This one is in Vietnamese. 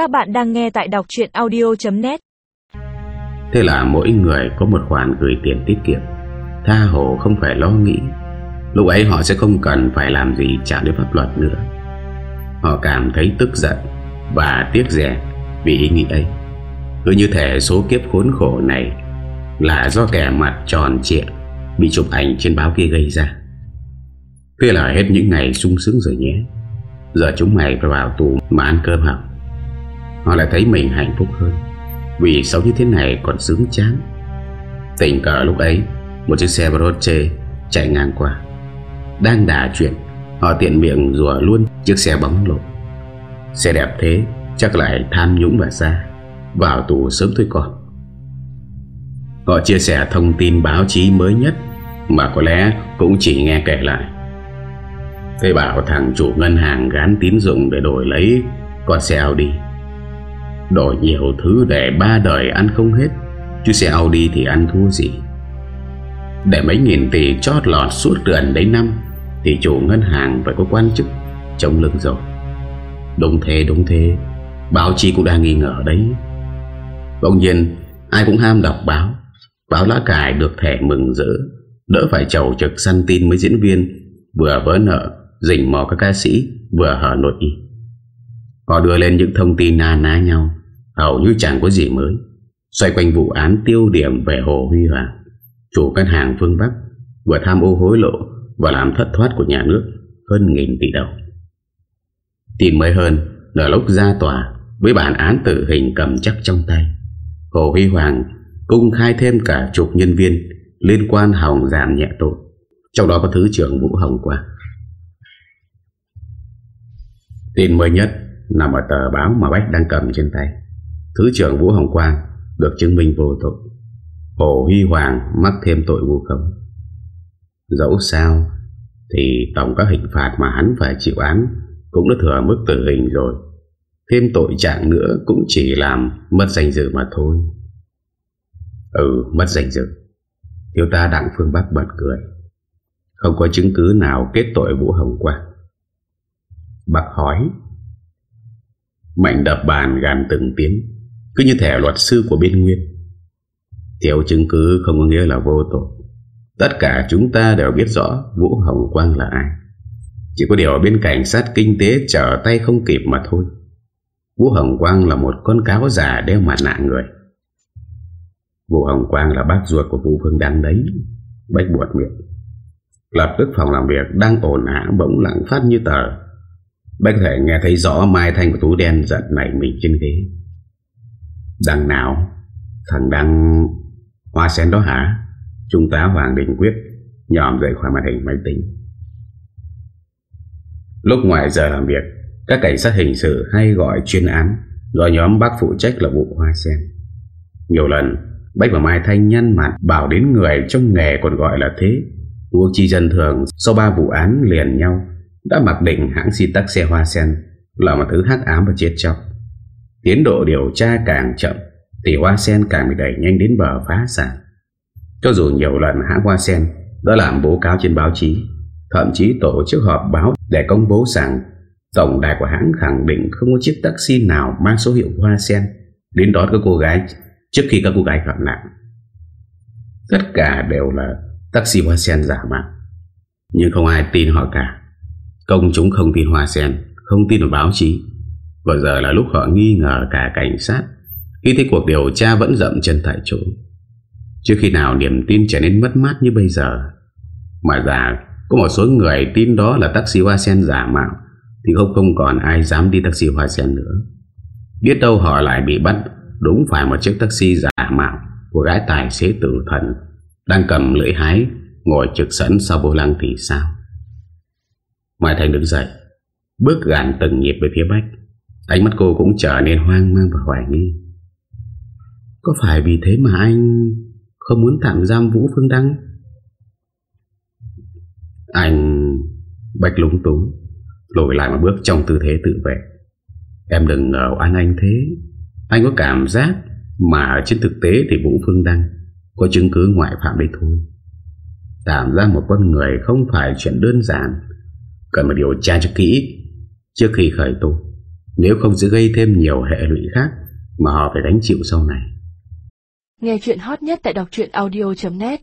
Các bạn đang nghe tại đọc chuyện audio.net Thế là mỗi người có một khoản gửi tiền tiết kiệm. Tha hồ không phải lo nghĩ. Lúc ấy họ sẽ không cần phải làm gì trả đến pháp luật nữa. Họ cảm thấy tức giận Và tiếc rẻ vì ý nghĩ ấy. Cứ như thể số kiếp khốn khổ này Là do kẻ mặt tròn trịa Bị chụp ảnh trên báo kia gây ra. Thế là hết những ngày sung sướng rồi nhé. Giờ chúng mày phải vào tù mà ăn cơm học Họ lại thấy mình hạnh phúc hơn. Vì sống như thế này còn sướng chán. Tình cờ lúc ấy, Một chiếc xe Broche chạy ngang qua. Đang đà chuyện, Họ tiện miệng rùa luôn chiếc xe bóng lộ Xe đẹp thế, Chắc lại tham nhũng và xa Vào tù sớm thôi còn. Họ chia sẻ thông tin báo chí mới nhất, Mà có lẽ cũng chỉ nghe kể lại. Thế bảo thằng chủ ngân hàng gán tín dụng để đổi lấy con xe Audi. Đổi nhiều thứ để ba đời ăn không hết. Chứ xe Audi thì ăn thua gì? Để mấy nghìn tỷ chót lọt suốt gần đấy năm, Thì chủ ngân hàng phải có quan chức Trong lưng rồi. Đúng thế đúng thế. Báo chí cũng đang nghi ngờ đấy. Bỗng nhiên, Ai cũng ham đọc báo. Báo lá cải được thẻ mừng rỡ. Đỡ phải chầu trực săn tin mấy diễn viên. Vừa vỡ nợ, Rình mò các ca sĩ, Vừa hở nội Họ đưa lên những thông tin na ná nhau. Hầu như chẳng có gì mới. Xoay quanh vụ án tiêu điểm về Hồ Huy Hoàng, Chủ căn hàng phương Bắc, Vừa tham ô hối lộ Và làm thất thoát của nhà nước Hơn nghìn tỷ đồng. Tin mới hơn Là lúc ra tòa, Với bản án tử hình cầm chắc trong tay, Hồ Huy Hoàng Cung khai thêm cả chục nhân viên Liên quan hồng giảm nhẹ tội. Trong đó có Thứ trưởng Vũ Hồng Quang. Tin mới nhất Nằm ở tờ báo mà Bách đang cầm trên tay. Thứ trưởng Vũ Hồng Quang Được chứng minh vô tội. Hồ Huy Hoàng mắc thêm tội vu khống. Dẫu sao Thì tổng các hình phạt mà hắn phải chịu án Cũng đã thừa mức tử hình rồi. Thêm tội trạng nữa Cũng chỉ làm mất danh dự mà thôi. Ừ mất danh dự. Thiếu ta Đặng Phương Bắc bật cười. Không có chứng cứ nào kết tội Vũ Hồng Quang. Bác hỏi Mạnh đập bàn gàn từng tiếng cứ như thể luật sư của bên Nguyên. Thiếu chứng cứ không có nghĩa là vô tội. Tất cả chúng ta đều biết rõ Vũ Hồng Quang là ai. Chỉ có điều bên cảnh sát kinh tế Trở tay không kịp mà thôi. Vũ Hồng Quang là một con cáo già Đeo mặt nạ người. Vũ Hồng Quang là bác ruột của Vũ Phương Đăng đấy. Bách buột miệng. Lập tức phòng làm việc đang ổn hả bỗng lặng phát như tờ. Bách thể nghe thấy rõ Mai Thanh của Tú Đen giật nảy mình trên ghế. Đằng nào? Thằng Đăng. Hoa sen đó hả? Trung tá Hoàng Đình Quyết, Nhòm rời khỏi màn hình máy tính. Lúc ngoài giờ làm việc, Các cảnh sát hình sự hay gọi chuyên án Gọi nhóm bác phụ trách là vụ Hoa sen. Nhiều lần, Bách và Mai Thanh nhân mặt Bảo đến người trong nghề còn gọi là thế. Quốc chi dân thường, Sau ba vụ án liền nhau, Đã mặc định hãng xì tắc xe Hoa sen Là một thứ hát ám và chết chóc. Tiến độ điều tra càng chậm, Thì Hoa sen càng bị đẩy nhanh đến bờ phá sản. Cho dù nhiều lần hãng Hoa sen, Đã làm bố cáo trên báo chí, Thậm chí tổ chức họp báo Để công bố rằng Tổng đài của hãng khẳng định không có chiếc taxi nào Mang số hiệu Hoa sen Đến đón các cô gái Trước khi các cô gái gặp nạn. Tất cả đều là Taxi Hoa sen giả mạo. Nhưng không ai tin họ cả. Công chúng không tin Hoa sen, Không tin vào báo chí. Và giờ là lúc họ nghi ngờ cả cảnh sát. Khi thấy cuộc điều tra vẫn dậm chân tại chỗ. Trước khi nào niềm tin trở nên mất mát như bây giờ, Mà già, Có một số người tin đó là taxi Hoa sen giả mạo, Thì không không còn ai dám đi taxi Hoa sen nữa. Biết đâu họ lại bị bắt, Đúng phải một chiếc taxi giả mạo Của gái tài xế tử thần, Đang cầm lưỡi hái, Ngồi trực sẵn sau vô lăng thì sao? Mai Thành đứng dậy, Bước gạn từng nhịp về phía Bách. Ánh mắt cô cũng trở nên hoang mang và hoài nghi. Có phải vì thế mà anh Không muốn tạm giam Vũ Phương Đăng? Anh bạch lúng túng, Lùi lại một bước trong tư thế tự vệ. Em đừng ngờ anh anh thế. Anh có cảm giác Mà trên thực tế thì Vũ Phương Đăng Có chứng cứ ngoại phạm đấy thôi. Tạm ra một con người Không phải chuyện đơn giản. Cần phải điều tra cho kỹ Trước khi khởi tố. Nếu không sẽ gây thêm nhiều hệ lụy khác Mà họ phải đánh chịu sau này. Nghe chuyện hot nhất tại đọc audio.net